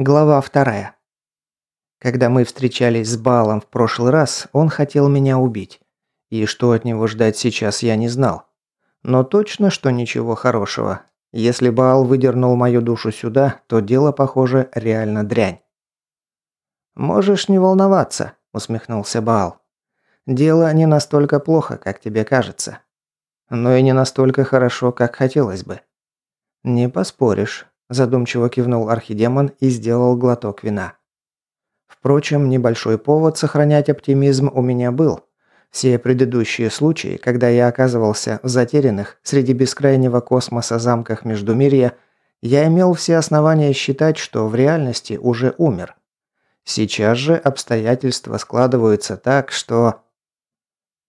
Глава вторая. Когда мы встречались с Балом в прошлый раз, он хотел меня убить. И что от него ждать сейчас, я не знал. Но точно, что ничего хорошего. Если Баал выдернул мою душу сюда, то дело, похоже, реально дрянь. «Можешь не волноваться», – усмехнулся Баал. «Дело не настолько плохо, как тебе кажется. Но и не настолько хорошо, как хотелось бы». «Не поспоришь. Задумчиво кивнул архидемон и сделал глоток вина. Впрочем, небольшой повод сохранять оптимизм у меня был. Все предыдущие случаи, когда я оказывался в затерянных среди бескрайнего космоса замках Междумирья, я имел все основания считать, что в реальности уже умер. Сейчас же обстоятельства складываются так, что...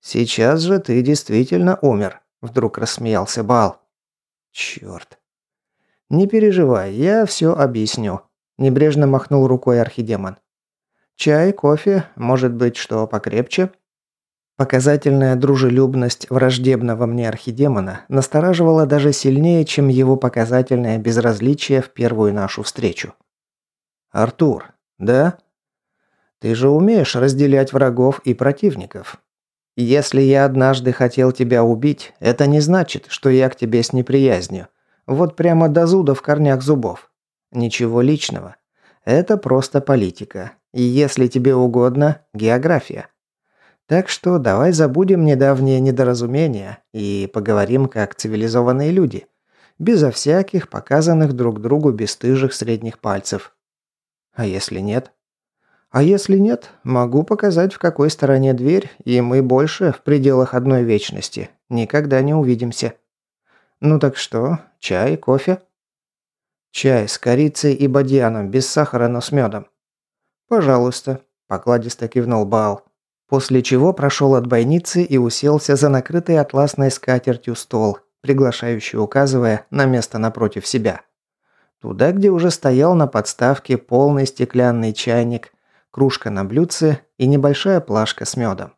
«Сейчас же ты действительно умер», – вдруг рассмеялся Бал. «Черт, «Не переживай, я все объясню», – небрежно махнул рукой архидемон. «Чай, кофе, может быть, что покрепче?» Показательная дружелюбность враждебного мне архидемона настораживала даже сильнее, чем его показательное безразличие в первую нашу встречу. «Артур, да? Ты же умеешь разделять врагов и противников. Если я однажды хотел тебя убить, это не значит, что я к тебе с неприязнью. Вот прямо до зуда в корнях зубов. Ничего личного. Это просто политика. И если тебе угодно, география. Так что давай забудем недавнее недоразумение и поговорим как цивилизованные люди. Безо всяких показанных друг другу бесстыжих средних пальцев. А если нет? А если нет, могу показать, в какой стороне дверь, и мы больше в пределах одной вечности никогда не увидимся. Ну так что, чай, кофе? Чай с корицей и бадьяном, без сахара, но с медом. Пожалуйста, покладисто кивнул Баал. После чего прошел от бойницы и уселся за накрытый атласной скатертью стол, приглашающий указывая на место напротив себя. Туда, где уже стоял на подставке полный стеклянный чайник, кружка на блюдце и небольшая плашка с медом.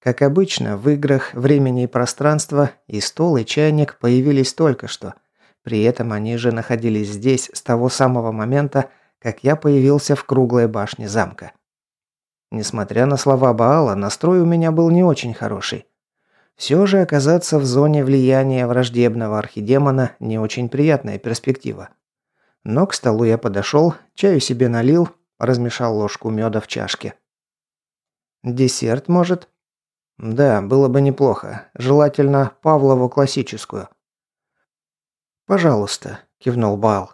Как обычно, в играх времени и пространства и стол, и чайник появились только что. При этом они же находились здесь с того самого момента, как я появился в круглой башне замка. Несмотря на слова Баала, настрой у меня был не очень хороший. Все же оказаться в зоне влияния враждебного архидемона не очень приятная перспектива. Но к столу я подошел, чаю себе налил, размешал ложку меда в чашке. «Десерт, может?» Да, было бы неплохо. Желательно Павлову классическую. Пожалуйста, кивнул Бал.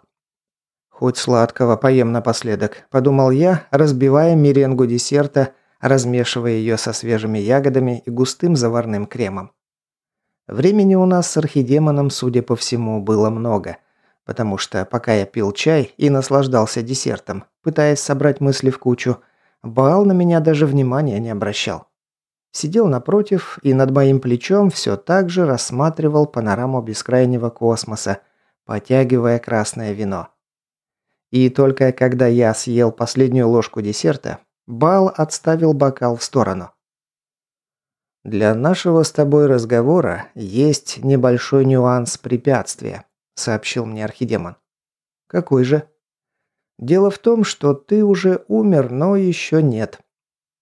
Хоть сладкого поем напоследок, подумал я, разбивая меренгу десерта, размешивая ее со свежими ягодами и густым заварным кремом. Времени у нас с архидемоном, судя по всему, было много, потому что пока я пил чай и наслаждался десертом, пытаясь собрать мысли в кучу, Баал на меня даже внимания не обращал сидел напротив и над моим плечом все так же рассматривал панораму бескрайнего космоса, потягивая красное вино. И только когда я съел последнюю ложку десерта, Бал отставил бокал в сторону. «Для нашего с тобой разговора есть небольшой нюанс препятствия», – сообщил мне Архидемон. «Какой же?» «Дело в том, что ты уже умер, но еще нет.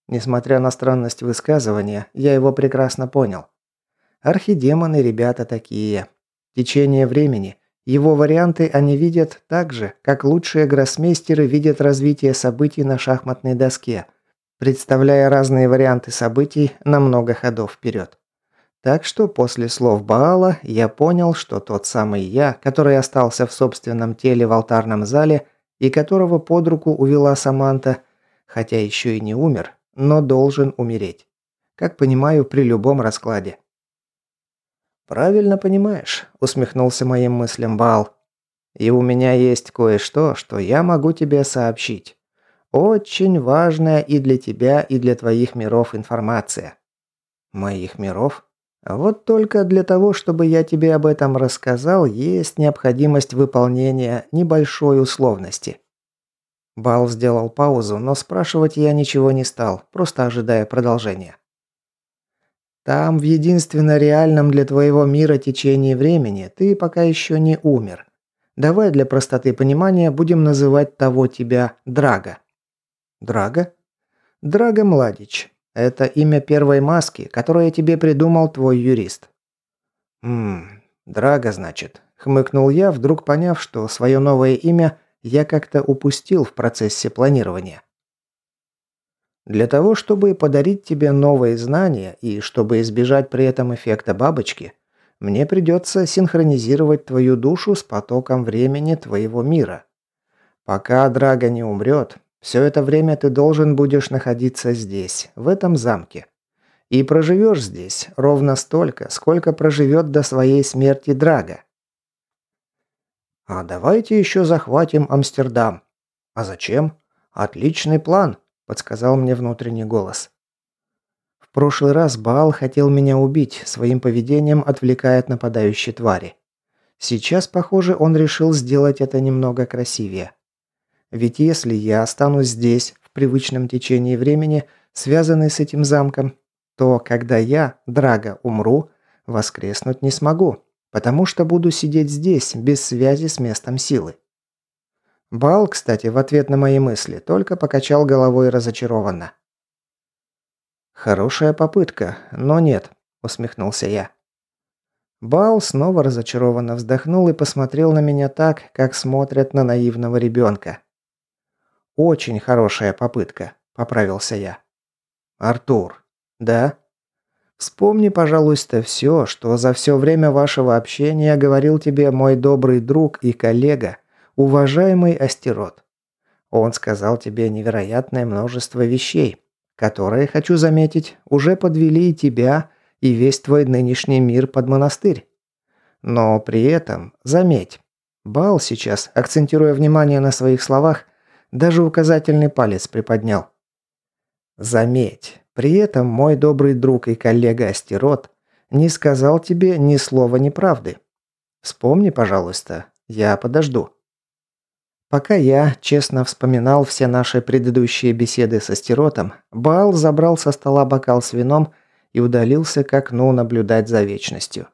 Несмотря на странность высказывания, я его прекрасно понял. Архидемоны ребята такие. Течение времени. Его варианты они видят так же, как лучшие гроссмейстеры видят развитие событий на шахматной доске, представляя разные варианты событий на много ходов вперед. Так что после слов Баала я понял, что тот самый я, который остался в собственном теле в алтарном зале и которого под руку увела Саманта, хотя еще и не умер, но должен умереть. Как понимаю, при любом раскладе. «Правильно понимаешь», – усмехнулся моим мыслям Бал. «И у меня есть кое-что, что я могу тебе сообщить. Очень важная и для тебя, и для твоих миров информация». «Моих миров?» Вот только для того, чтобы я тебе об этом рассказал, есть необходимость выполнения небольшой условности. Бал сделал паузу, но спрашивать я ничего не стал, просто ожидая продолжения. Там, в единственно реальном для твоего мира течении времени, ты пока еще не умер. Давай для простоты понимания будем называть того тебя Драга. Драга? Драга Младич. Это имя первой маски, которое тебе придумал твой юрист. Ммм, Драга, значит. Хмыкнул я, вдруг поняв, что свое новое имя я как-то упустил в процессе планирования. Для того, чтобы подарить тебе новые знания и чтобы избежать при этом эффекта бабочки, мне придется синхронизировать твою душу с потоком времени твоего мира. Пока Драга не умрет, все это время ты должен будешь находиться здесь, в этом замке. И проживешь здесь ровно столько, сколько проживет до своей смерти Драга. А давайте еще захватим Амстердам. А зачем? Отличный план, подсказал мне внутренний голос. В прошлый раз Баал хотел меня убить, своим поведением отвлекая от нападающей твари. Сейчас, похоже, он решил сделать это немного красивее. Ведь если я останусь здесь, в привычном течении времени, связанный с этим замком, то когда я, Драга, умру, воскреснуть не смогу, потому что буду сидеть здесь, без связи с местом силы. Бал, кстати, в ответ на мои мысли, только покачал головой разочарованно. «Хорошая попытка, но нет», – усмехнулся я. Бал снова разочарованно вздохнул и посмотрел на меня так, как смотрят на наивного ребенка. «Очень хорошая попытка», – поправился я. «Артур». «Да?» Вспомни, пожалуйста, все, что за все время вашего общения говорил тебе мой добрый друг и коллега, уважаемый Астерот. Он сказал тебе невероятное множество вещей, которые, хочу заметить, уже подвели и тебя, и весь твой нынешний мир под монастырь. Но при этом, заметь, Бал сейчас, акцентируя внимание на своих словах, даже указательный палец приподнял. Заметь, при этом мой добрый друг и коллега Астерот не сказал тебе ни слова неправды. Вспомни, пожалуйста, я подожду. Пока я честно вспоминал все наши предыдущие беседы с Астеротом, Баал забрал со стола бокал с вином и удалился к окну наблюдать за вечностью.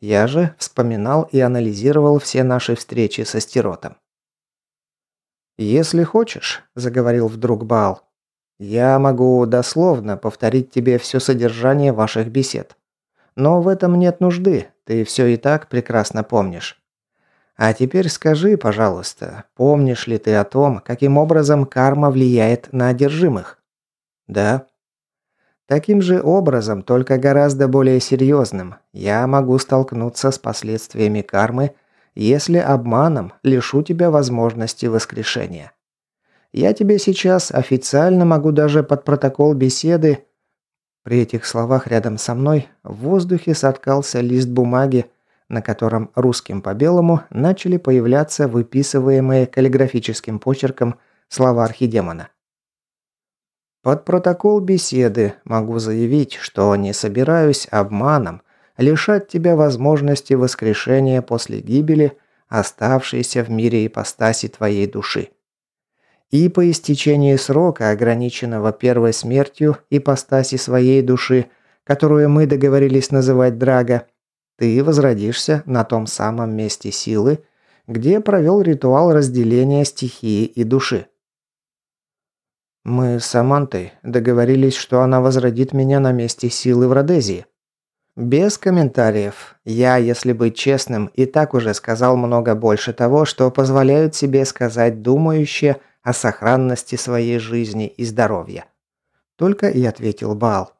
Я же вспоминал и анализировал все наши встречи с Астеротом. «Если хочешь», – заговорил вдруг Баал, я могу дословно повторить тебе все содержание ваших бесед. Но в этом нет нужды, ты все и так прекрасно помнишь. А теперь скажи, пожалуйста, помнишь ли ты о том, каким образом карма влияет на одержимых? Да. Таким же образом, только гораздо более серьезным, я могу столкнуться с последствиями кармы, если обманом лишу тебя возможности воскрешения. Я тебе сейчас официально могу даже под протокол беседы...» При этих словах рядом со мной в воздухе соткался лист бумаги, на котором русским по белому начали появляться выписываемые каллиграфическим почерком слова архидемона. Под протокол беседы могу заявить, что не собираюсь обманом лишать тебя возможности воскрешения после гибели оставшейся в мире ипостаси твоей души. И по истечении срока, ограниченного первой смертью ипостаси своей души, которую мы договорились называть Драга, ты возродишься на том самом месте силы, где провел ритуал разделения стихии и души. Мы с Амантой договорились, что она возродит меня на месте силы в Родезии. Без комментариев. Я, если быть честным, и так уже сказал много больше того, что позволяют себе сказать думающие, о сохранности своей жизни и здоровья. Только и ответил Баал.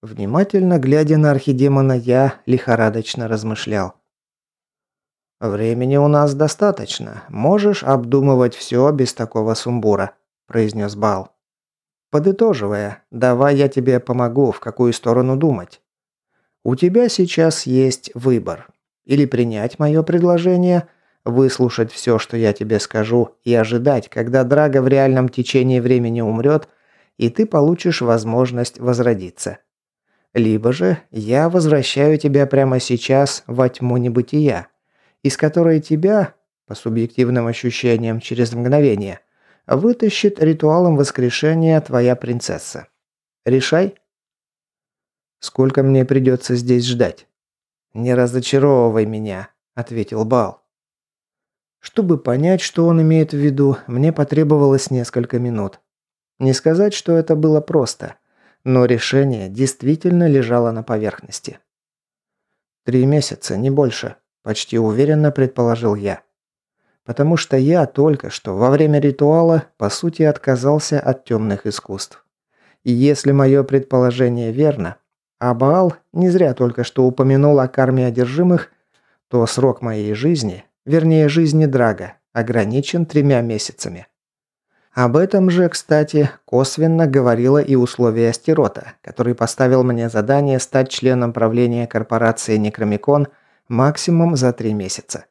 Внимательно глядя на архидемона, я лихорадочно размышлял. «Времени у нас достаточно. Можешь обдумывать все без такого сумбура», – произнес Бал. «Подытоживая, давай я тебе помогу, в какую сторону думать. У тебя сейчас есть выбор. Или принять мое предложение – выслушать все, что я тебе скажу, и ожидать, когда Драга в реальном течении времени умрет, и ты получишь возможность возродиться. Либо же я возвращаю тебя прямо сейчас во тьму небытия, из которой тебя, по субъективным ощущениям через мгновение, вытащит ритуалом воскрешения твоя принцесса. Решай. Сколько мне придется здесь ждать? Не разочаровывай меня, ответил Бал. Чтобы понять, что он имеет в виду, мне потребовалось несколько минут. Не сказать, что это было просто, но решение действительно лежало на поверхности. «Три месяца, не больше», – почти уверенно предположил я. Потому что я только что во время ритуала, по сути, отказался от темных искусств. И если мое предположение верно, а Баал не зря только что упомянул о карме одержимых, то срок моей жизни вернее жизни Драга, ограничен тремя месяцами. Об этом же, кстати, косвенно говорило и условие Астерота, который поставил мне задание стать членом правления корпорации Некромикон максимум за три месяца.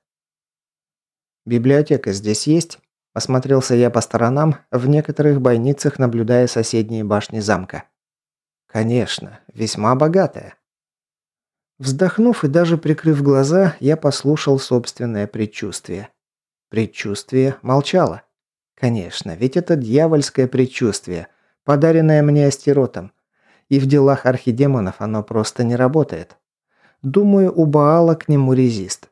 «Библиотека здесь есть?» Осмотрелся я по сторонам, в некоторых бойницах наблюдая соседние башни замка. «Конечно, весьма богатая. Вздохнув и даже прикрыв глаза, я послушал собственное предчувствие. Предчувствие молчало. Конечно, ведь это дьявольское предчувствие, подаренное мне астеротом. И в делах архидемонов оно просто не работает. Думаю, у Баала к нему резист.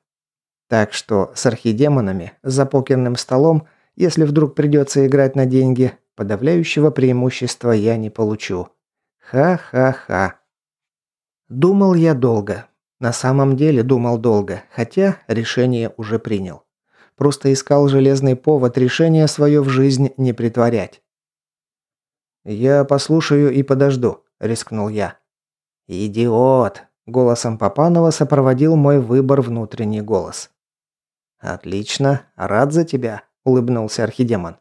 Так что с архидемонами, за покерным столом, если вдруг придется играть на деньги, подавляющего преимущества я не получу. Ха-ха-ха. Думал я долго. На самом деле думал долго, хотя решение уже принял. Просто искал железный повод решение свое в жизнь не притворять. «Я послушаю и подожду», – рискнул я. «Идиот!» – голосом Папанова сопроводил мой выбор внутренний голос. «Отлично, рад за тебя», – улыбнулся архидемон.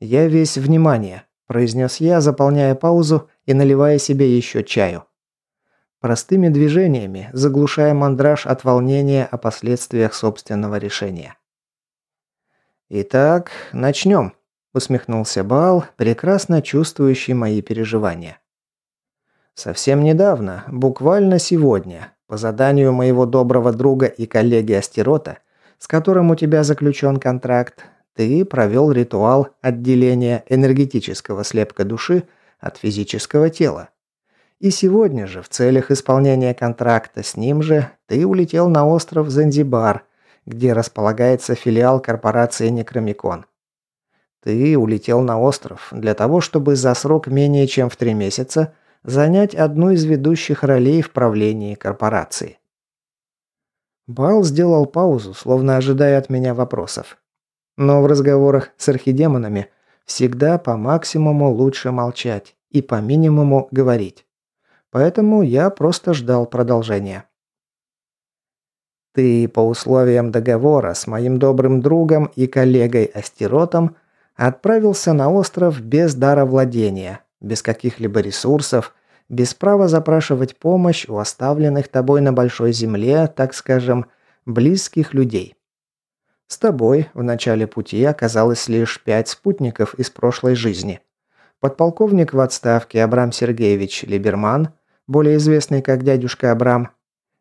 «Я весь внимание», – произнес я, заполняя паузу и наливая себе еще чаю простыми движениями, заглушая мандраж от волнения о последствиях собственного решения. «Итак, начнем», – усмехнулся Баал, прекрасно чувствующий мои переживания. «Совсем недавно, буквально сегодня, по заданию моего доброго друга и коллеги Астерота, с которым у тебя заключен контракт, ты провел ритуал отделения энергетического слепка души от физического тела. И сегодня же, в целях исполнения контракта с ним же, ты улетел на остров Занзибар, где располагается филиал корпорации Некромикон. Ты улетел на остров для того, чтобы за срок менее чем в три месяца занять одну из ведущих ролей в правлении корпорации. Бал сделал паузу, словно ожидая от меня вопросов. Но в разговорах с архидемонами всегда по максимуму лучше молчать и по минимуму говорить. Поэтому я просто ждал продолжения. Ты по условиям договора с моим добрым другом и коллегой Астеротом отправился на остров без дара владения, без каких-либо ресурсов, без права запрашивать помощь у оставленных тобой на большой земле, так скажем, близких людей. С тобой в начале пути оказалось лишь пять спутников из прошлой жизни. Подполковник в отставке Абрам Сергеевич Либерман – более известный как дядюшка Абрам,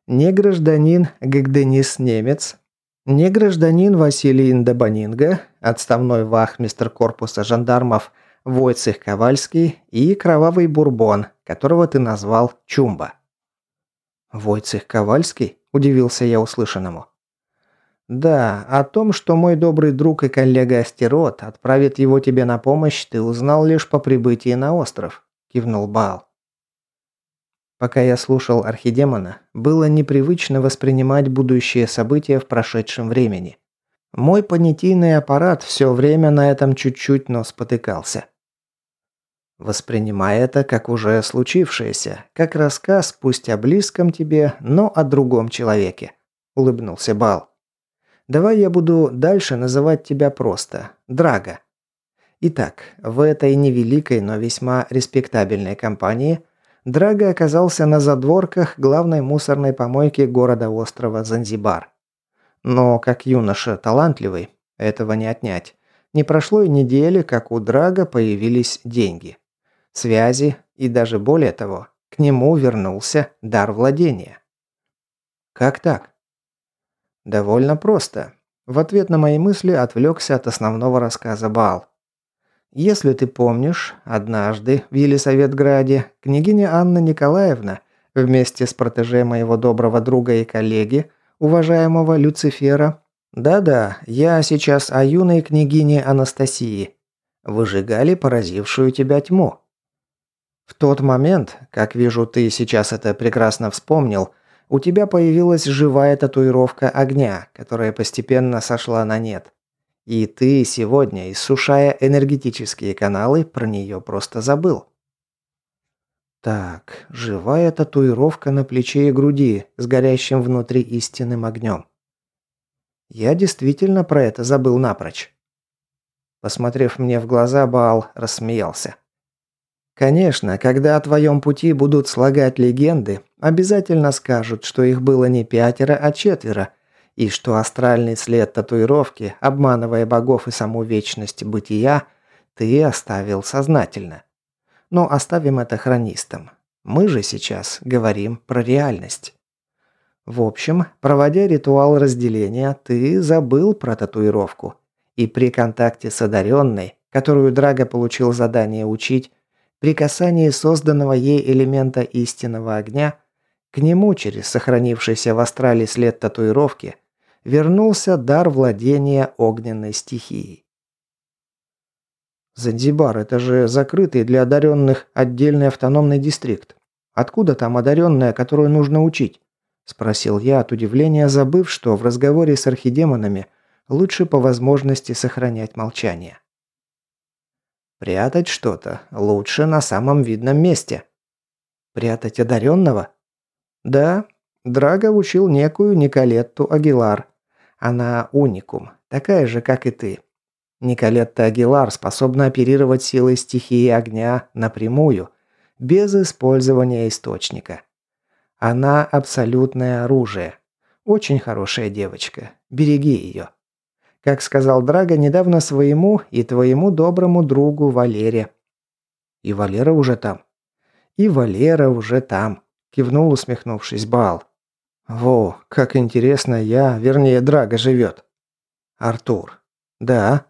не гражданин Гагденис Немец, не гражданин Василий Индабанинга, отставной вахмистр корпуса жандармов Войцех Ковальский и кровавый бурбон, которого ты назвал Чумба. Войцех Ковальский? Удивился я услышанному. Да, о том, что мой добрый друг и коллега Астерот отправит его тебе на помощь, ты узнал лишь по прибытии на остров, кивнул Баал. Пока я слушал архидемона, было непривычно воспринимать будущие события в прошедшем времени. Мой понятийный аппарат все время на этом чуть-чуть, но спотыкался. Воспринимай это как уже случившееся, как рассказ, пусть о близком тебе, но о другом человеке», – улыбнулся Бал. «Давай я буду дальше называть тебя просто Драга. Итак, в этой невеликой, но весьма респектабельной компании – Драго оказался на задворках главной мусорной помойки города-острова Занзибар. Но как юноша талантливый, этого не отнять. Не прошло и недели, как у Драга появились деньги. Связи и даже более того, к нему вернулся дар владения. Как так? Довольно просто. В ответ на мои мысли отвлекся от основного рассказа Баал. Если ты помнишь, однажды в Елисаветграде княгиня Анна Николаевна вместе с протеже моего доброго друга и коллеги, уважаемого Люцифера, Да-да, я сейчас о юной княгине Анастасии. Выжигали поразившую тебя тьму. В тот момент, как вижу, ты сейчас это прекрасно вспомнил, у тебя появилась живая татуировка огня, которая постепенно сошла на нет. И ты сегодня, иссушая энергетические каналы, про нее просто забыл. Так, живая татуировка на плече и груди с горящим внутри истинным огнем. Я действительно про это забыл напрочь. Посмотрев мне в глаза, Баал рассмеялся. Конечно, когда о твоем пути будут слагать легенды, обязательно скажут, что их было не пятеро, а четверо, и что астральный след татуировки, обманывая богов и саму вечность бытия, ты оставил сознательно. Но оставим это хронистам. Мы же сейчас говорим про реальность. В общем, проводя ритуал разделения, ты забыл про татуировку. И при контакте с одаренной, которую Драго получил задание учить, при касании созданного ей элемента истинного огня, к нему через сохранившийся в астрале след татуировки вернулся дар владения огненной стихией. Занзибар – это же закрытый для одаренных отдельный автономный дистрикт. Откуда там одаренная, которую нужно учить? Спросил я от удивления, забыв, что в разговоре с архидемонами лучше по возможности сохранять молчание. Прятать что-то лучше на самом видном месте. Прятать одаренного? Да, Драго учил некую Николетту Агилар. Она уникум, такая же, как и ты. Николетта Агилар способна оперировать силой стихии огня напрямую, без использования источника. Она абсолютное оружие. Очень хорошая девочка. Береги ее. Как сказал Драго недавно своему и твоему доброму другу Валере. И Валера уже там. И Валера уже там, кивнул усмехнувшись Баал. Во, как интересно я, вернее, Драго живет. Артур. Да.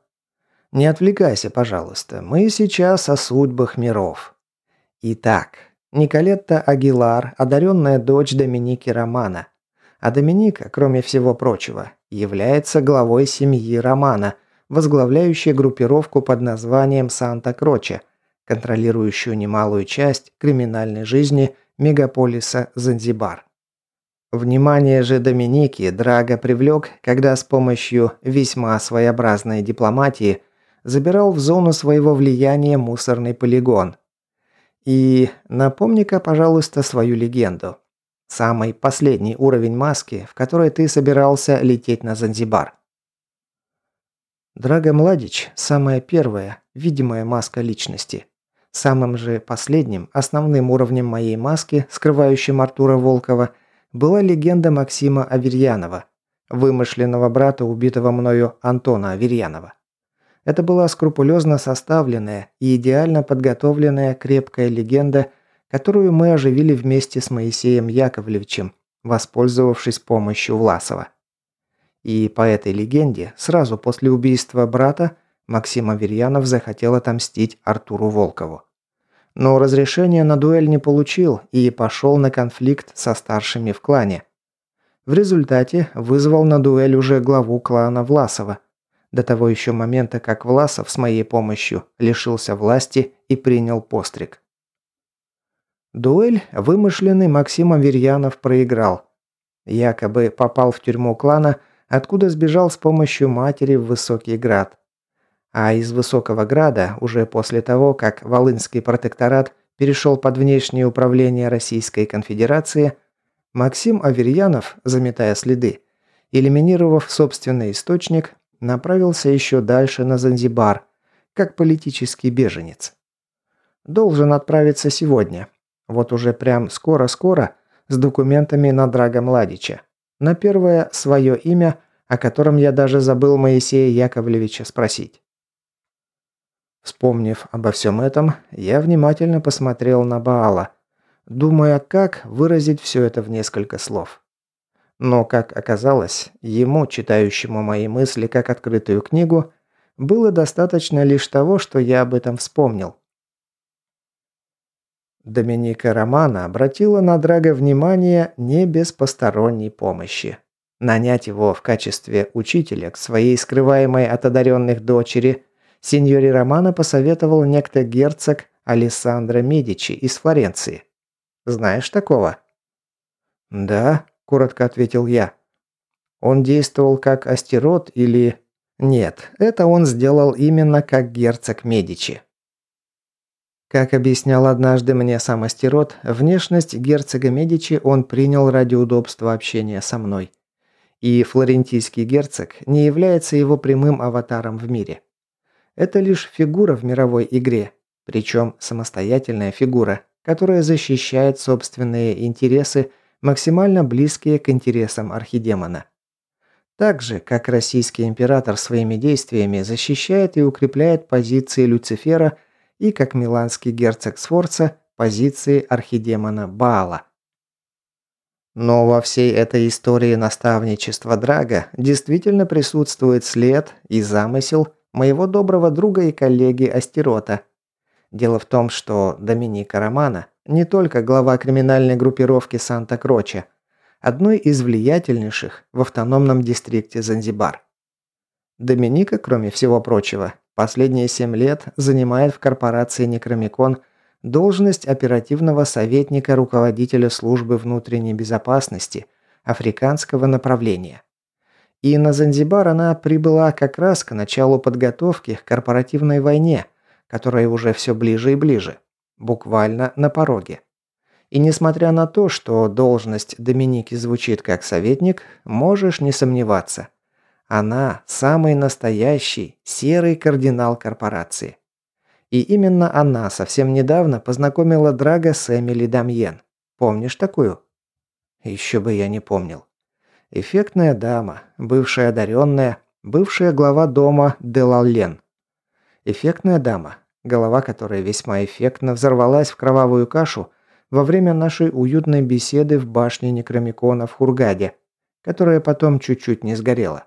Не отвлекайся, пожалуйста. Мы сейчас о судьбах миров. Итак, Николетта Агилар, одаренная дочь Доминики Романа. А Доминика, кроме всего прочего, является главой семьи Романа, возглавляющей группировку под названием Санта-Кроче, контролирующую немалую часть криминальной жизни мегаполиса Занзибар. Внимание же Доминики Драго привлек, когда с помощью весьма своеобразной дипломатии забирал в зону своего влияния мусорный полигон – и напомни-ка, пожалуйста, свою легенду. Самый последний уровень маски, в которой ты собирался лететь на Занзибар. Драго Младич – самая первая, видимая маска личности. Самым же последним, основным уровнем моей маски, скрывающим Артура Волкова, была легенда Максима Аверьянова, вымышленного брата убитого мною Антона Аверьянова. Это была скрупулезно составленная и идеально подготовленная крепкая легенда, которую мы оживили вместе с Моисеем Яковлевичем, воспользовавшись помощью Власова. И по этой легенде, сразу после убийства брата, Максим Аверьянов захотел отомстить Артуру Волкову. Но разрешения на дуэль не получил и пошел на конфликт со старшими в клане. В результате вызвал на дуэль уже главу клана Власова, до того еще момента, как Власов с моей помощью лишился власти и принял постриг. Дуэль вымышленный Максим Аверьянов проиграл. Якобы попал в тюрьму клана, откуда сбежал с помощью матери в Высокий Град. А из Высокого Града, уже после того, как Волынский протекторат перешел под внешнее управление Российской Конфедерации, Максим Аверьянов, заметая следы, элиминировав собственный источник, направился еще дальше на Занзибар, как политический беженец. Должен отправиться сегодня. Вот уже прям скоро-скоро с документами на Драга Младича. На первое свое имя, о котором я даже забыл Моисея Яковлевича спросить. Вспомнив обо всем этом, я внимательно посмотрел на Баала, думая, как выразить все это в несколько слов. Но, как оказалось, ему, читающему мои мысли как открытую книгу, было достаточно лишь того, что я об этом вспомнил. Доминика Романа обратила на Драго внимание не без посторонней помощи. нанять его в качестве учителя к своей скрываемой от одаренных дочери, сеньоре Романа посоветовал некто герцог Алессандро Медичи из Флоренции. Знаешь такого? Да, коротко ответил я. Он действовал как астерот или... Нет, это он сделал именно как герцог Медичи. Как объяснял однажды мне сам Астерот, внешность герцога Медичи он принял ради удобства общения со мной. И флорентийский герцог не является его прямым аватаром в мире. Это лишь фигура в мировой игре, причем самостоятельная фигура, которая защищает собственные интересы, максимально близкие к интересам архидемона. Так же, как российский император своими действиями защищает и укрепляет позиции Люцифера и как миланский герцог Сфорца позиции архидемона Баала. Но во всей этой истории наставничества Драга действительно присутствует след и замысел моего доброго друга и коллеги Астерота. Дело в том, что Доминика Романа не только глава криминальной группировки Санта-Кроче, одной из влиятельнейших в автономном дистрикте Занзибар. Доминика, кроме всего прочего, последние семь лет занимает в корпорации Некромикон – должность оперативного советника руководителя службы внутренней безопасности африканского направления. И на Занзибар она прибыла как раз к началу подготовки к корпоративной войне, которая уже все ближе и ближе, буквально на пороге. И несмотря на то, что должность Доминики звучит как советник, можешь не сомневаться. Она самый настоящий серый кардинал корпорации. И именно она совсем недавно познакомила Драга с Эмили Дамьен. Помнишь такую? Еще бы я не помнил. Эффектная дама, бывшая одаренная, бывшая глава дома Делаллен. Эффектная дама, голова которой весьма эффектно взорвалась в кровавую кашу во время нашей уютной беседы в башне Некромикона в Хургаде, которая потом чуть-чуть не сгорела.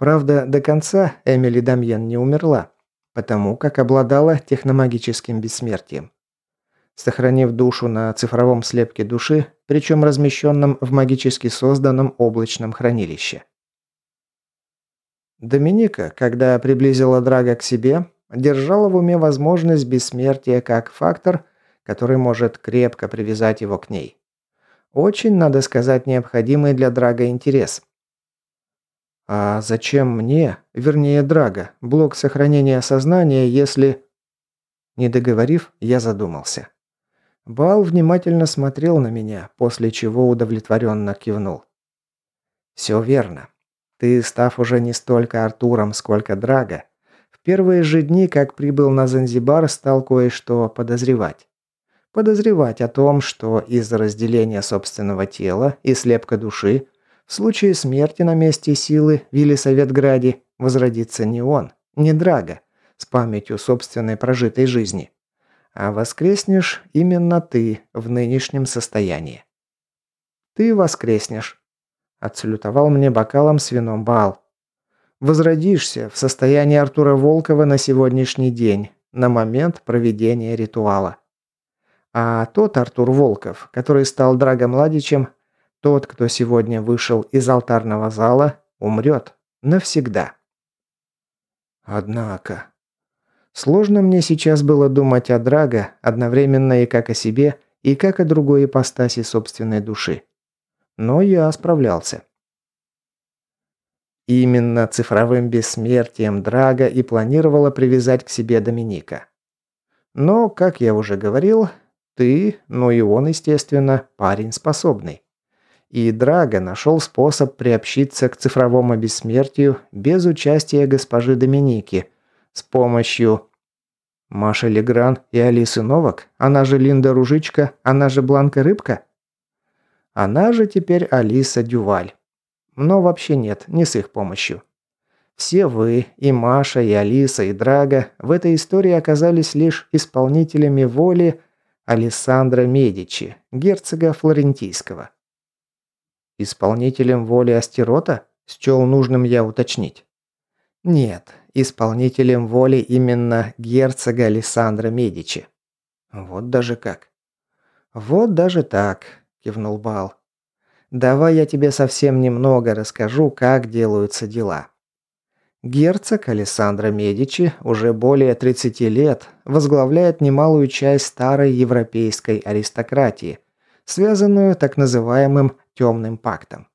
Правда, до конца Эмили Дамьен не умерла, потому как обладала техномагическим бессмертием. Сохранив душу на цифровом слепке души, причем размещенном в магически созданном облачном хранилище. Доминика, когда приблизила Драга к себе, держала в уме возможность бессмертия как фактор, который может крепко привязать его к ней. Очень, надо сказать, необходимый для Драга интерес – а зачем мне, вернее Драга, блок сохранения сознания, если... Не договорив, я задумался. Бал внимательно смотрел на меня, после чего удовлетворенно кивнул. «Все верно. Ты, став уже не столько Артуром, сколько Драга, в первые же дни, как прибыл на Занзибар, стал кое-что подозревать. Подозревать о том, что из-за разделения собственного тела и слепка души в случае смерти на месте силы в Елисаветграде возродится не он, не Драга, с памятью собственной прожитой жизни, а воскреснешь именно ты в нынешнем состоянии. Ты воскреснешь. Отсалютовал мне бокалом с вином Баал. Возродишься в состоянии Артура Волкова на сегодняшний день, на момент проведения ритуала. А тот Артур Волков, который стал Драго Младичем, тот, кто сегодня вышел из алтарного зала, умрет навсегда. Однако... Сложно мне сейчас было думать о Драго одновременно и как о себе, и как о другой ипостаси собственной души. Но я справлялся. Именно цифровым бессмертием Драга и планировала привязать к себе Доминика. Но, как я уже говорил, ты, ну и он, естественно, парень способный. И Драго нашел способ приобщиться к цифровому бессмертию без участия госпожи Доминики с помощью Маши Легран и Алисы Новак, она же Линда Ружичка, она же Бланка Рыбка. Она же теперь Алиса Дюваль. Но вообще нет, не с их помощью. Все вы, и Маша, и Алиса, и Драга, в этой истории оказались лишь исполнителями воли Алессандро Медичи, герцога Флорентийского. Исполнителем воли Астерота? Счел нужным я уточнить. Нет, исполнителем воли именно герцога Алессандро Медичи. Вот даже как. Вот даже так, кивнул Бал. Давай я тебе совсем немного расскажу, как делаются дела. Герцог Алессандро Медичи уже более 30 лет возглавляет немалую часть старой европейской аристократии, связанную так называемым «темным пактом».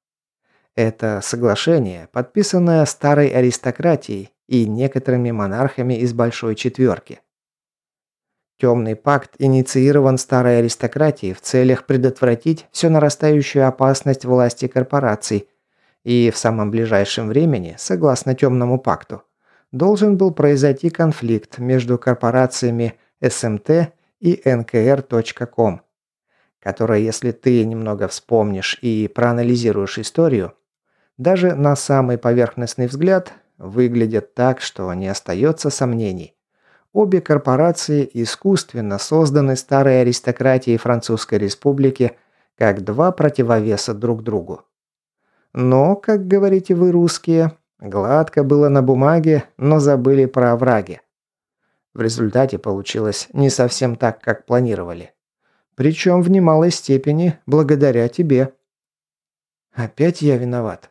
Это соглашение, подписанное старой аристократией и некоторыми монархами из Большой Четверки. Темный пакт инициирован старой аристократией в целях предотвратить всю нарастающую опасность власти корпораций и в самом ближайшем времени, согласно Темному пакту, должен был произойти конфликт между корпорациями СМТ и НКР.ком, которая, если ты немного вспомнишь и проанализируешь историю, даже на самый поверхностный взгляд выглядит так, что не остается сомнений. Обе корпорации искусственно созданы старой аристократией Французской Республики как два противовеса друг другу. Но, как говорите вы, русские, гладко было на бумаге, но забыли про овраги. В результате получилось не совсем так, как планировали. Причем в немалой степени благодаря тебе. Опять я виноват.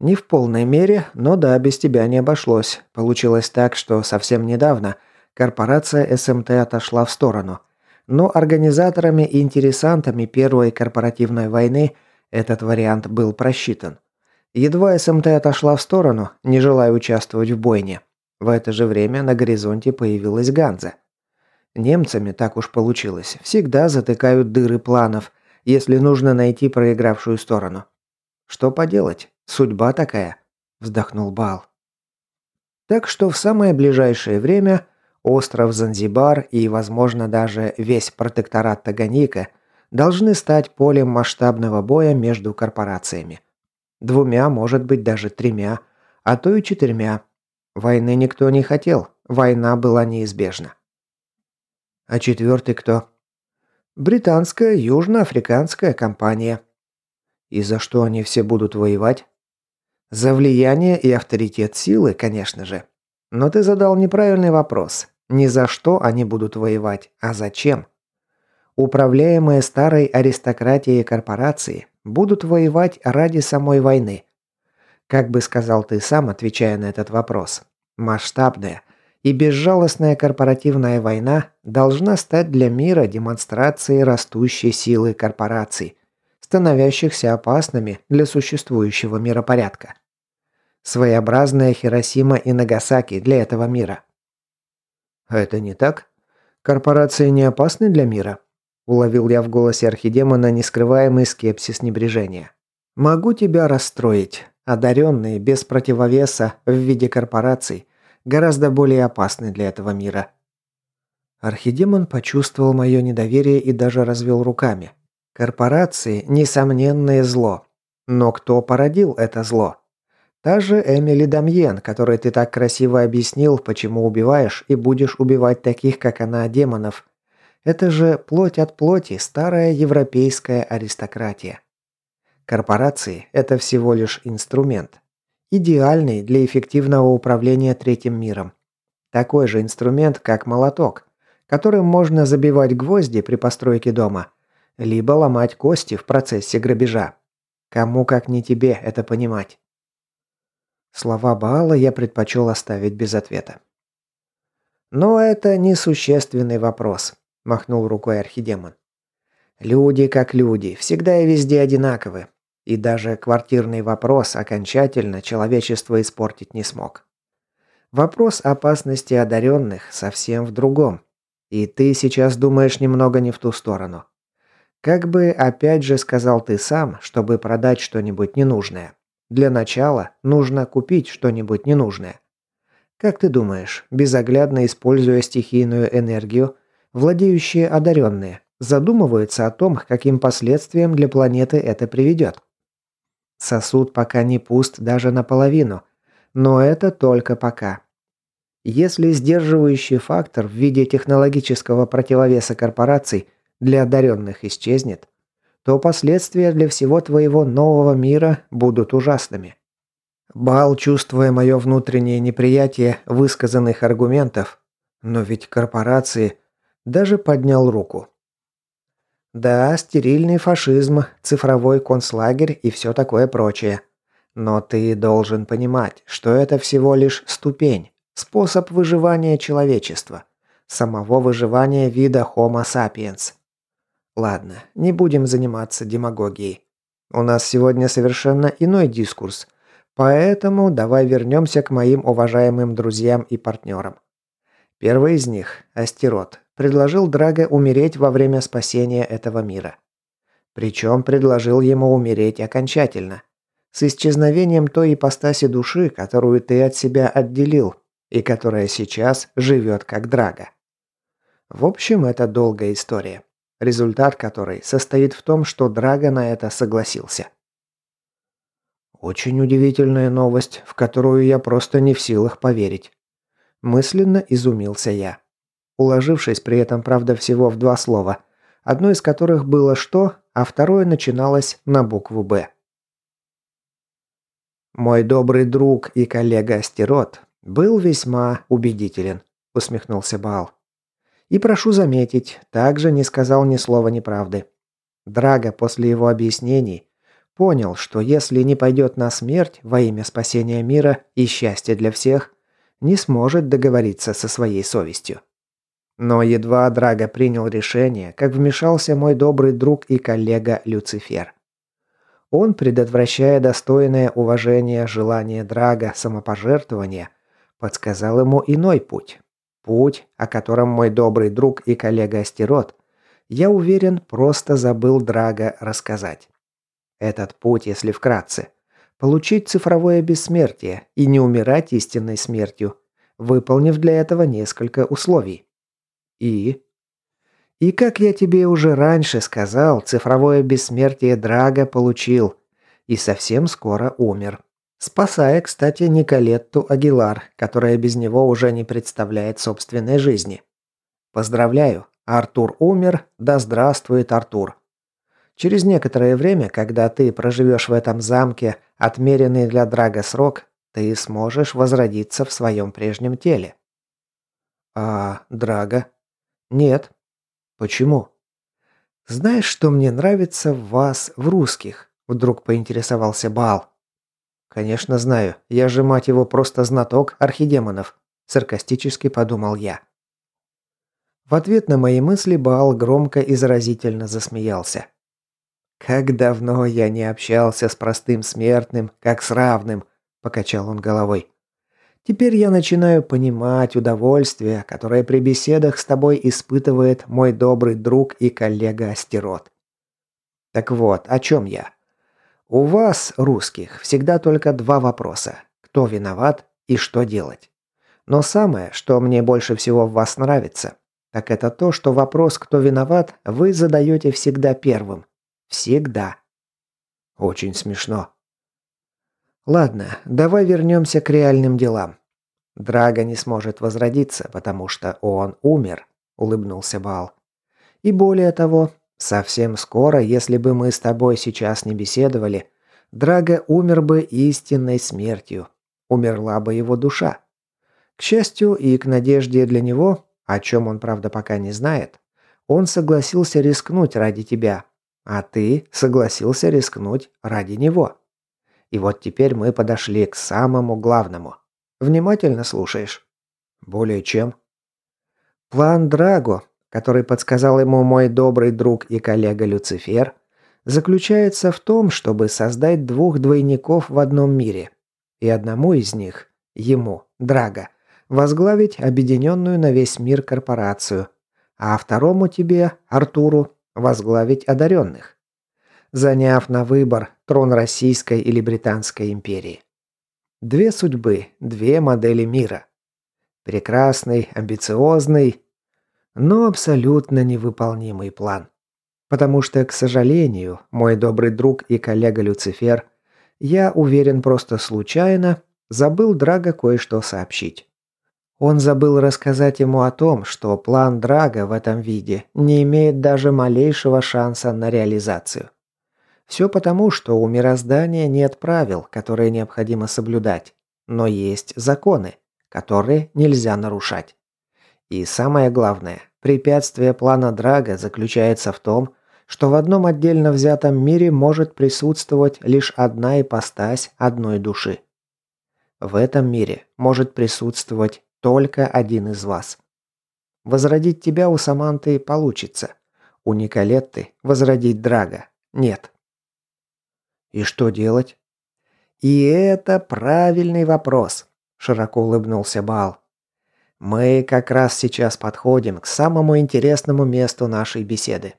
Не в полной мере, но да, без тебя не обошлось. Получилось так, что совсем недавно – Корпорация СМТ отошла в сторону. Но организаторами и интересантами Первой корпоративной войны этот вариант был просчитан. Едва СМТ отошла в сторону, не желая участвовать в бойне, в это же время на горизонте появилась Ганза. Немцами, так уж получилось, всегда затыкают дыры планов, если нужно найти проигравшую сторону. Что поделать, судьба такая, вздохнул Бал. Так что в самое ближайшее время Остров Занзибар и, возможно, даже весь протекторат Таганика должны стать полем масштабного боя между корпорациями. Двумя, может быть, даже тремя, а то и четырьмя. Войны никто не хотел, война была неизбежна. А четвертый кто? Британская южноафриканская компания. И за что они все будут воевать? За влияние и авторитет силы, конечно же. Но ты задал неправильный вопрос. Не за что они будут воевать, а зачем? Управляемые старой аристократией корпорации будут воевать ради самой войны. Как бы сказал ты сам, отвечая на этот вопрос, масштабная и безжалостная корпоративная война должна стать для мира демонстрацией растущей силы корпораций, становящихся опасными для существующего миропорядка. Своеобразная Хиросима и Нагасаки для этого мира. Это не так? Корпорации не опасны для мира? Уловил я в голосе архидемона нескрываемый скепсис небрежения. Могу тебя расстроить. Одаренные без противовеса в виде корпораций гораздо более опасны для этого мира. Архидемон почувствовал мое недоверие и даже развел руками. Корпорации – несомненное зло. Но кто породил это зло? Та же Эмили Дамьен, которой ты так красиво объяснил, почему убиваешь и будешь убивать таких, как она, демонов. Это же плоть от плоти, старая европейская аристократия. Корпорации – это всего лишь инструмент. Идеальный для эффективного управления третьим миром. Такой же инструмент, как молоток, которым можно забивать гвозди при постройке дома, либо ломать кости в процессе грабежа. Кому как не тебе это понимать. Слова Баала я предпочел оставить без ответа. «Но это несущественный вопрос», – махнул рукой архидемон. «Люди как люди, всегда и везде одинаковы, и даже квартирный вопрос окончательно человечество испортить не смог. Вопрос опасности одаренных совсем в другом, и ты сейчас думаешь немного не в ту сторону. Как бы опять же сказал ты сам, чтобы продать что-нибудь ненужное. Для начала нужно купить что-нибудь ненужное. Как ты думаешь, безоглядно используя стихийную энергию, владеющие одаренные задумываются о том, каким последствиям для планеты это приведет? Сосуд пока не пуст даже наполовину, но это только пока. Если сдерживающий фактор в виде технологического противовеса корпораций для одаренных исчезнет, то последствия для всего твоего нового мира будут ужасными. Бал, чувствуя мое внутреннее неприятие высказанных аргументов, но ведь корпорации, даже поднял руку. Да, стерильный фашизм, цифровой концлагерь и все такое прочее. Но ты должен понимать, что это всего лишь ступень, способ выживания человечества, самого выживания вида Homo sapiens. Ладно, не будем заниматься демагогией. У нас сегодня совершенно иной дискурс, поэтому давай вернемся к моим уважаемым друзьям и партнерам. Первый из них, Астерот, предложил Драго умереть во время спасения этого мира. Причем предложил ему умереть окончательно. С исчезновением той ипостаси души, которую ты от себя отделил, и которая сейчас живет как Драго. В общем, это долгая история, результат которой состоит в том, что Драго на это согласился. Очень удивительная новость, в которую я просто не в силах поверить. Мысленно изумился я уложившись при этом, правда, всего в два слова, одно из которых было «что», а второе начиналось на букву «Б». «Мой добрый друг и коллега Астерот был весьма убедителен», – усмехнулся Баал. «И прошу заметить, также не сказал ни слова неправды. Драго после его объяснений понял, что если не пойдет на смерть во имя спасения мира и счастья для всех, не сможет договориться со своей совестью. Но едва Драго принял решение, как вмешался мой добрый друг и коллега Люцифер. Он, предотвращая достойное уважение желание Драга самопожертвования, подсказал ему иной путь. Путь, о котором мой добрый друг и коллега Астерот, я уверен, просто забыл Драга рассказать. Этот путь, если вкратце, получить цифровое бессмертие и не умирать истинной смертью, выполнив для этого несколько условий. И? И как я тебе уже раньше сказал, цифровое бессмертие Драга получил. И совсем скоро умер. Спасая, кстати, Николетту Агилар, которая без него уже не представляет собственной жизни. Поздравляю, Артур умер, да здравствует Артур. Через некоторое время, когда ты проживешь в этом замке отмеренный для Драга срок, ты сможешь возродиться в своем прежнем теле. А Драга? Нет. Почему? Знаешь, что мне нравится в вас, в русских? Вдруг поинтересовался Баал. Конечно, знаю. Я же, мать его, просто знаток архидемонов. Саркастически подумал я. В ответ на мои мысли Баал громко и заразительно засмеялся. «Как давно я не общался с простым смертным, как с равным», – покачал он головой. Теперь я начинаю понимать удовольствие, которое при беседах с тобой испытывает мой добрый друг и коллега Астерот. Так вот, о чем я? У вас, русских, всегда только два вопроса. Кто виноват и что делать? Но самое, что мне больше всего в вас нравится, так это то, что вопрос «кто виноват» вы задаете всегда первым. Всегда. Очень смешно. Ладно, давай вернемся к реальным делам. Драга не сможет возродиться, потому что он умер, улыбнулся Бал. И более того, совсем скоро, если бы мы с тобой сейчас не беседовали, Драга умер бы истинной смертью. Умерла бы его душа. К счастью и к надежде для него, о чем он, правда, пока не знает, он согласился рискнуть ради тебя, а ты согласился рискнуть ради него. И вот теперь мы подошли к самому главному. Внимательно слушаешь? Более чем. План Драго, который подсказал ему мой добрый друг и коллега Люцифер, заключается в том, чтобы создать двух двойников в одном мире. И одному из них, ему, Драго, возглавить объединенную на весь мир корпорацию, а второму тебе, Артуру, возглавить одаренных заняв на выбор трон Российской или Британской империи. Две судьбы, две модели мира. Прекрасный, амбициозный, но абсолютно невыполнимый план. Потому что, к сожалению, мой добрый друг и коллега Люцифер, я уверен просто случайно, забыл Драго кое-что сообщить. Он забыл рассказать ему о том, что план Драга в этом виде не имеет даже малейшего шанса на реализацию. Все потому, что у мироздания нет правил, которые необходимо соблюдать, но есть законы, которые нельзя нарушать. И самое главное, препятствие плана Драга заключается в том, что в одном отдельно взятом мире может присутствовать лишь одна ипостась одной души. В этом мире может присутствовать только один из вас. Возродить тебя у Саманты получится. У Николетты возродить Драга нет. И что делать? И это правильный вопрос, широко улыбнулся Бал. Мы как раз сейчас подходим к самому интересному месту нашей беседы.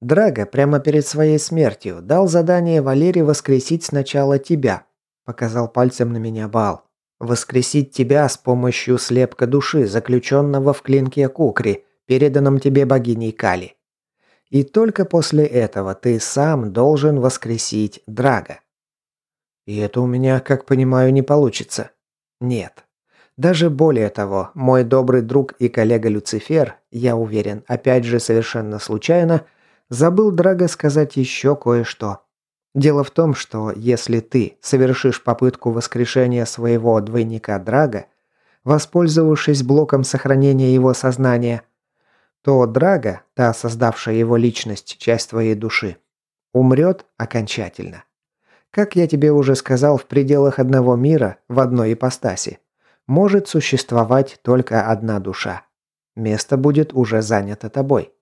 Драго прямо перед своей смертью дал задание Валере воскресить сначала тебя, показал пальцем на меня Бал. Воскресить тебя с помощью слепка души, заключенного в клинке Кукри, переданном тебе богиней Кали. И только после этого ты сам должен воскресить Драга. И это у меня, как понимаю, не получится. Нет. Даже более того, мой добрый друг и коллега Люцифер, я уверен, опять же совершенно случайно, Забыл Драго сказать еще кое-что. Дело в том, что если ты совершишь попытку воскрешения своего двойника Драга, воспользовавшись блоком сохранения его сознания, то Драга, та создавшая его личность, часть твоей души, умрет окончательно. Как я тебе уже сказал, в пределах одного мира, в одной ипостаси, может существовать только одна душа. Место будет уже занято тобой.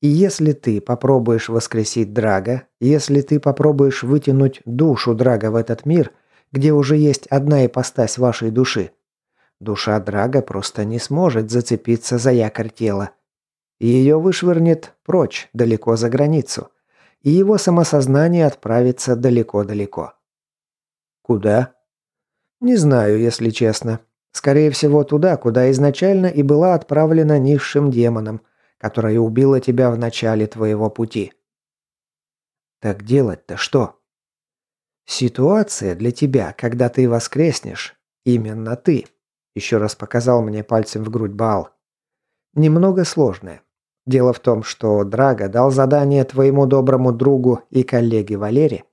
И если ты попробуешь воскресить Драга, если ты попробуешь вытянуть душу Драга в этот мир, где уже есть одна ипостась вашей души, душа Драга просто не сможет зацепиться за якорь тела. И ее вышвырнет прочь, далеко за границу. И его самосознание отправится далеко-далеко. Куда? Не знаю, если честно. Скорее всего, туда, куда изначально и была отправлена низшим демоном – которая убила тебя в начале твоего пути. Так делать-то что? Ситуация для тебя, когда ты воскреснешь, именно ты, еще раз показал мне пальцем в грудь Баал, немного сложная. Дело в том, что Драго дал задание твоему доброму другу и коллеге Валере,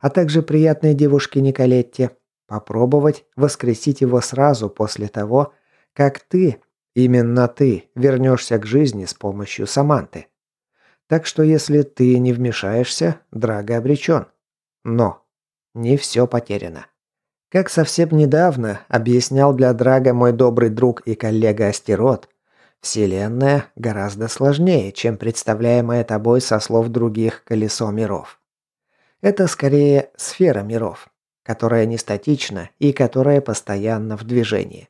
а также приятной девушке Николетте, попробовать воскресить его сразу после того, как ты Именно ты вернешься к жизни с помощью Саманты. Так что если ты не вмешаешься, Драго обречен. Но не все потеряно. Как совсем недавно объяснял для Драга мой добрый друг и коллега Астерот, Вселенная гораздо сложнее, чем представляемое тобой со слов других колесо миров. Это скорее сфера миров, которая не статична и которая постоянно в движении.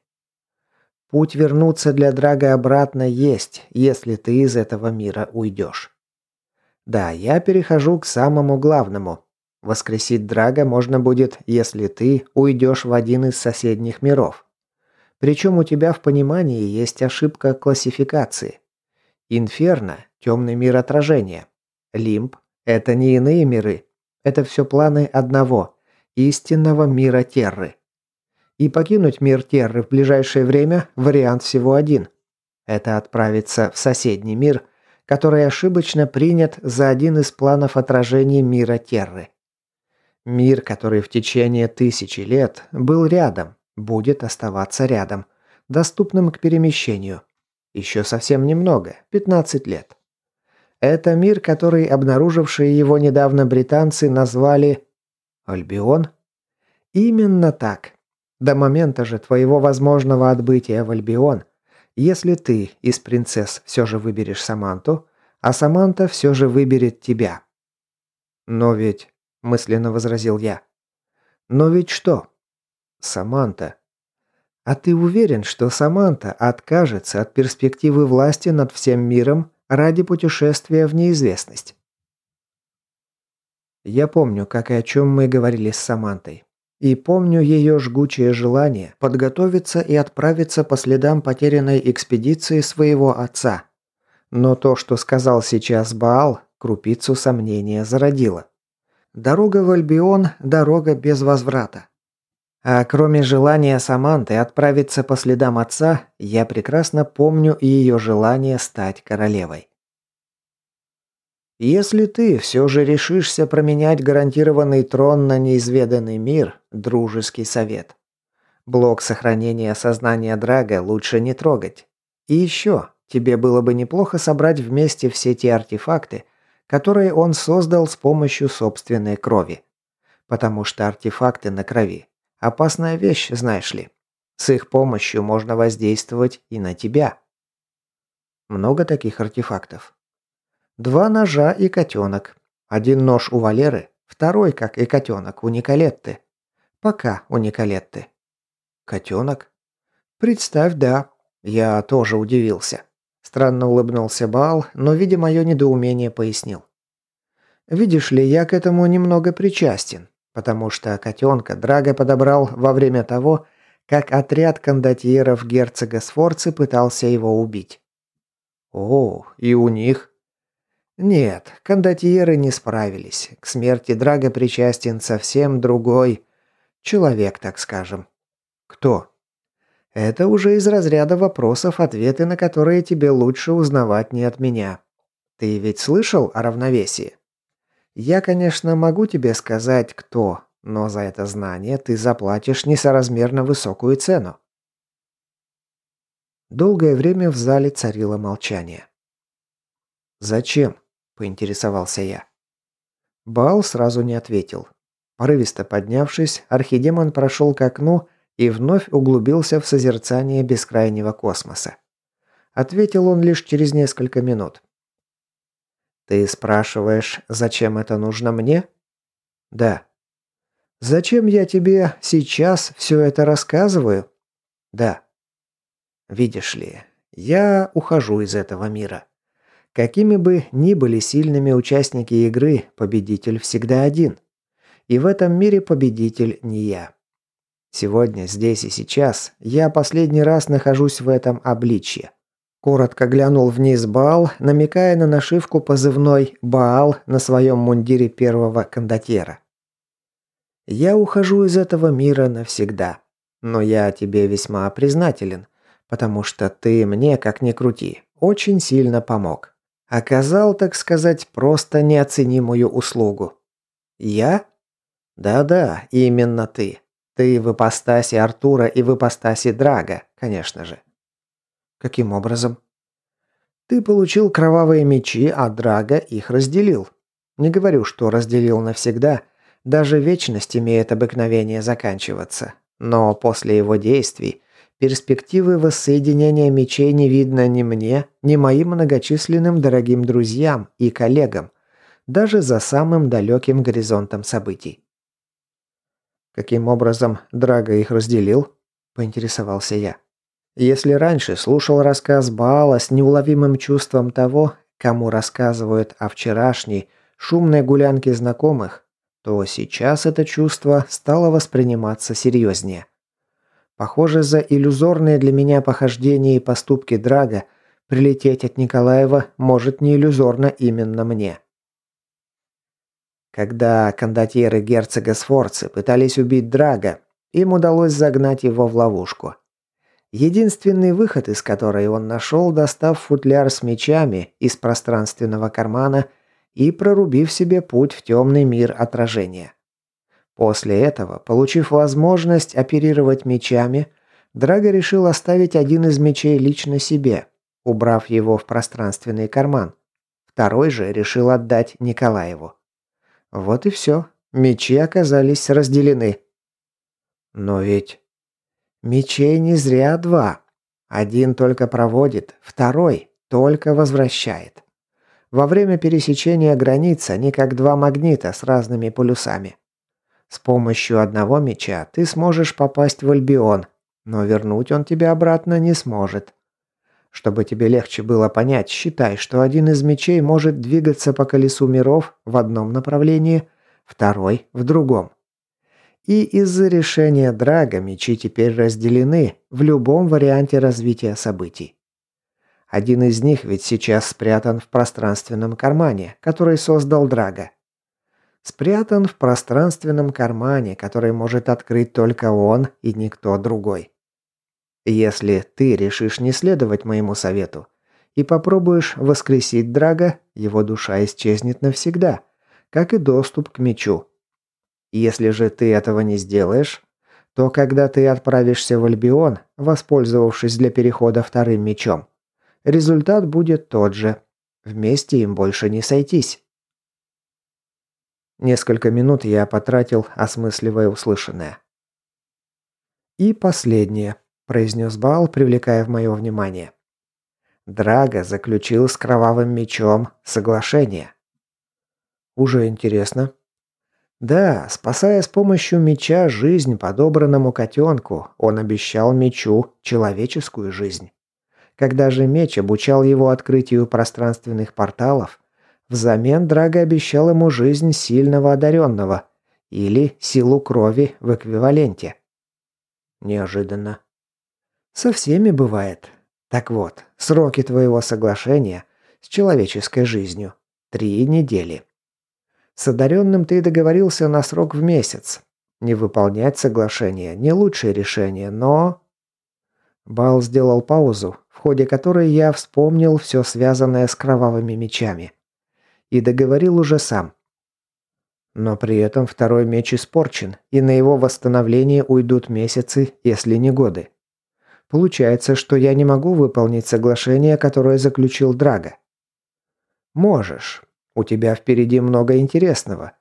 Путь вернуться для Драга обратно есть, если ты из этого мира уйдешь. Да, я перехожу к самому главному. Воскресить Драга можно будет, если ты уйдешь в один из соседних миров. Причем у тебя в понимании есть ошибка классификации. Инферно – темный мир отражения. Лимб – это не иные миры. Это все планы одного – истинного мира Терры. И покинуть мир Терры в ближайшее время вариант всего один. Это отправиться в соседний мир, который ошибочно принят за один из планов отражения мира Терры. Мир, который в течение тысячи лет был рядом, будет оставаться рядом, доступным к перемещению. Еще совсем немного, 15 лет. Это мир, который обнаружившие его недавно британцы назвали Альбион. Именно так. До момента же твоего возможного отбытия в Альбион, если ты из принцесс все же выберешь Саманту, а Саманта все же выберет тебя. Но ведь, мысленно возразил я. Но ведь что? Саманта. А ты уверен, что Саманта откажется от перспективы власти над всем миром ради путешествия в неизвестность? Я помню, как и о чем мы говорили с Самантой. И помню ее жгучее желание подготовиться и отправиться по следам потерянной экспедиции своего отца. Но то, что сказал сейчас Баал, крупицу сомнения зародило. Дорога в Альбион – дорога без возврата. А кроме желания Саманты отправиться по следам отца, я прекрасно помню и ее желание стать королевой. Если ты все же решишься променять гарантированный трон на неизведанный мир, дружеский совет. Блок сохранения сознания Драга лучше не трогать. И еще, тебе было бы неплохо собрать вместе все те артефакты, которые он создал с помощью собственной крови. Потому что артефакты на крови – опасная вещь, знаешь ли. С их помощью можно воздействовать и на тебя. Много таких артефактов. Два ножа и котенок. Один нож у Валеры, второй, как и котенок, у Николетты. Пока у Николетты. Котенок? Представь, да. Я тоже удивился. Странно улыбнулся Баал, но, видя мое недоумение, пояснил. «Видишь ли, я к этому немного причастен, потому что котенка Драго подобрал во время того, как отряд кондотьеров герцога Сфорцы пытался его убить». «О, и у них?» «Нет, кондотьеры не справились. К смерти Драго причастен совсем другой человек, так скажем». «Кто?» Это уже из разряда вопросов, ответы на которые тебе лучше узнавать не от меня. Ты ведь слышал о равновесии? Я, конечно, могу тебе сказать, кто, но за это знание ты заплатишь несоразмерно высокую цену. Долгое время в зале царило молчание. «Зачем?» – поинтересовался я. Бал сразу не ответил. Порывисто поднявшись, архидемон прошел к окну и вновь углубился в созерцание бескрайнего космоса. Ответил он лишь через несколько минут. «Ты спрашиваешь, зачем это нужно мне?» «Да». «Зачем я тебе сейчас все это рассказываю?» «Да». «Видишь ли, я ухожу из этого мира. Какими бы ни были сильными участники игры, победитель всегда один. И в этом мире победитель не я. Сегодня, здесь и сейчас, я последний раз нахожусь в этом обличье. Коротко глянул вниз Баал, намекая на нашивку позывной «Баал» на своем мундире первого кондотьера. «Я ухожу из этого мира навсегда. Но я тебе весьма признателен, потому что ты мне, как ни крути, очень сильно помог. Оказал, так сказать, просто неоценимую услугу. Я? Да-да, именно ты. Ты в ипостаси Артура и в ипостаси Драга, конечно же. Каким образом? Ты получил кровавые мечи, а Драга их разделил. Не говорю, что разделил навсегда. Даже вечность имеет обыкновение заканчиваться. Но после его действий перспективы воссоединения мечей не видно ни мне, ни моим многочисленным дорогим друзьям и коллегам, даже за самым далеким горизонтом событий. Каким образом Драго их разделил? Поинтересовался я. Если раньше слушал рассказ Баала с неуловимым чувством того, кому рассказывают о вчерашней шумной гулянке знакомых, то сейчас это чувство стало восприниматься серьезнее. Похоже, за иллюзорные для меня похождения и поступки Драга прилететь от Николаева может не иллюзорно именно мне. Когда кондотьеры герцога Сфорцы пытались убить Драга, им удалось загнать его в ловушку. Единственный выход из которой он нашел, достав футляр с мечами из пространственного кармана и прорубив себе путь в темный мир отражения. После этого, получив возможность оперировать мечами, Драго решил оставить один из мечей лично себе, убрав его в пространственный карман. Второй же решил отдать Николаеву. Вот и все. Мечи оказались разделены. Но ведь... Мечей не зря два. Один только проводит, второй только возвращает. Во время пересечения границ они как два магнита с разными полюсами. С помощью одного меча ты сможешь попасть в Альбион, но вернуть он тебя обратно не сможет. Чтобы тебе легче было понять, считай, что один из мечей может двигаться по колесу миров в одном направлении, второй – в другом. И из-за решения Драга мечи теперь разделены в любом варианте развития событий. Один из них ведь сейчас спрятан в пространственном кармане, который создал Драга. Спрятан в пространственном кармане, который может открыть только он и никто другой. Если ты решишь не следовать моему совету и попробуешь воскресить Драга, его душа исчезнет навсегда, как и доступ к мечу. Если же ты этого не сделаешь, то когда ты отправишься в Альбион, воспользовавшись для перехода вторым мечом, результат будет тот же. Вместе им больше не сойтись. Несколько минут я потратил, осмысливая услышанное. «И последнее», – произнес Баал, привлекая в мое внимание. Драго заключил с кровавым мечом соглашение. Уже интересно. Да, спасая с помощью меча жизнь подобранному котенку, он обещал мечу человеческую жизнь. Когда же меч обучал его открытию пространственных порталов, взамен Драго обещал ему жизнь сильного одаренного или силу крови в эквиваленте. Неожиданно. Со всеми бывает. Так вот, сроки твоего соглашения с человеческой жизнью – три недели. С одаренным ты договорился на срок в месяц. Не выполнять соглашение – не лучшее решение, но... Бал сделал паузу, в ходе которой я вспомнил все связанное с кровавыми мечами. И договорил уже сам. Но при этом второй меч испорчен, и на его восстановление уйдут месяцы, если не годы. Получается, что я не могу выполнить соглашение, которое заключил Драго. Можешь. У тебя впереди много интересного.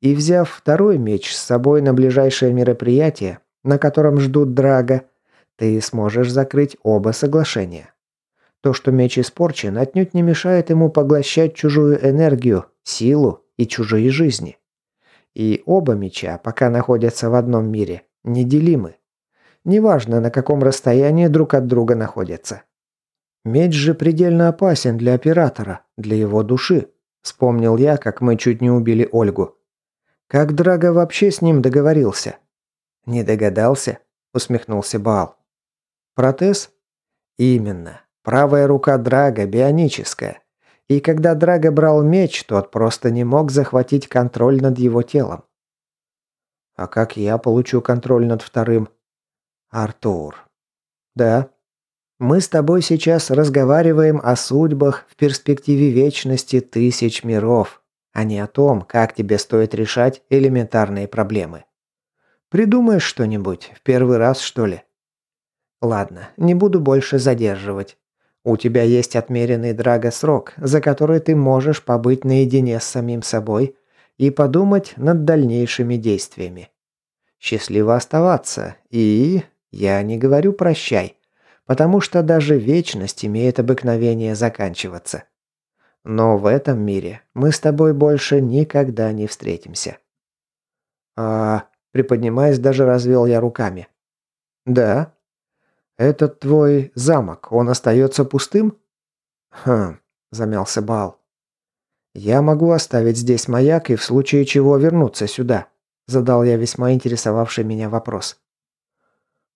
И взяв второй меч с собой на ближайшее мероприятие, на котором ждут Драго, ты сможешь закрыть оба соглашения. То, что меч испорчен, отнюдь не мешает ему поглощать чужую энергию, силу и чужие жизни. И оба меча, пока находятся в одном мире, неделимы. Неважно, на каком расстоянии друг от друга находятся. Меч же предельно опасен для оператора, для его души. Вспомнил я, как мы чуть не убили Ольгу. Как Драго вообще с ним договорился? Не догадался? Усмехнулся Баал. Протез? Именно. Правая рука Драга бионическая. И когда Драго брал меч, тот просто не мог захватить контроль над его телом. А как я получу контроль над вторым? Артур. Да. Мы с тобой сейчас разговариваем о судьбах в перспективе вечности тысяч миров, а не о том, как тебе стоит решать элементарные проблемы. Придумаешь что-нибудь в первый раз, что ли? Ладно, не буду больше задерживать. У тебя есть отмеренный драгосрок, за который ты можешь побыть наедине с самим собой и подумать над дальнейшими действиями. Счастливо оставаться и я не говорю «прощай», потому что даже вечность имеет обыкновение заканчиваться. Но в этом мире мы с тобой больше никогда не встретимся. А, приподнимаясь, даже развел я руками. Да. Этот твой замок, он остается пустым? Хм, замялся Бал. Я могу оставить здесь маяк и в случае чего вернуться сюда, задал я весьма интересовавший меня вопрос.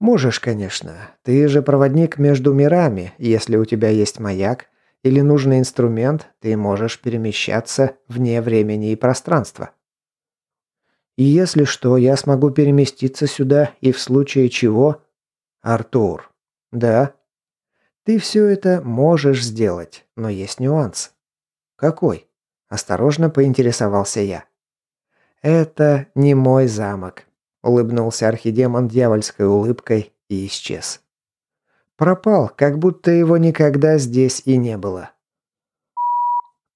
«Можешь, конечно. Ты же проводник между мирами. Если у тебя есть маяк или нужный инструмент, ты можешь перемещаться вне времени и пространства. И если что, я смогу переместиться сюда и в случае чего...» «Артур». «Да». «Ты все это можешь сделать, но есть нюанс». «Какой?» – осторожно поинтересовался я. «Это не мой замок. Улыбнулся архидемон дьявольской улыбкой и исчез. Пропал, как будто его никогда здесь и не было.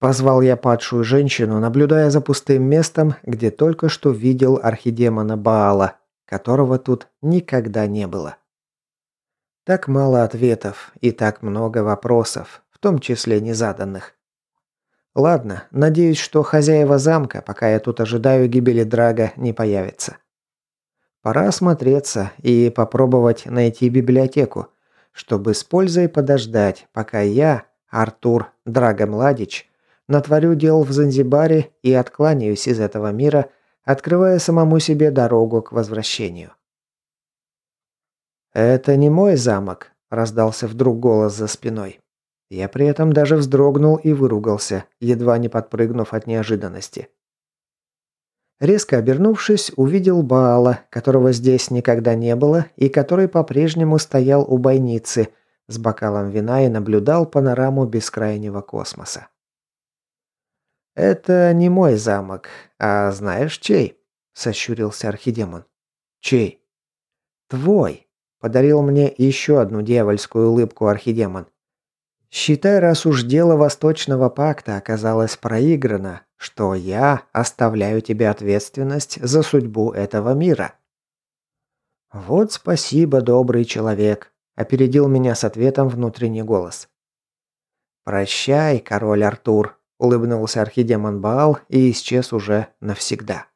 Позвал я падшую женщину, наблюдая за пустым местом, где только что видел архидемона Баала, которого тут никогда не было. Так мало ответов и так много вопросов, в том числе незаданных. Ладно, надеюсь, что хозяева замка, пока я тут ожидаю гибели Драга, не появится. Пора осмотреться и попробовать найти библиотеку, чтобы с пользой подождать, пока я, Артур Драгомладич, натворю дел в Занзибаре и откланяюсь из этого мира, открывая самому себе дорогу к возвращению. «Это не мой замок», – раздался вдруг голос за спиной. Я при этом даже вздрогнул и выругался, едва не подпрыгнув от неожиданности. Резко обернувшись, увидел Баала, которого здесь никогда не было и который по-прежнему стоял у бойницы с бокалом вина и наблюдал панораму бескрайнего космоса. «Это не мой замок, а знаешь чей?» – сощурился архидемон. «Чей?» «Твой!» – подарил мне еще одну дьявольскую улыбку архидемон. Считай, раз уж дело Восточного пакта оказалось проиграно, что я оставляю тебе ответственность за судьбу этого мира. Вот спасибо, добрый человек, опередил меня с ответом внутренний голос. Прощай, король Артур, улыбнулся архидемон Баал и исчез уже навсегда.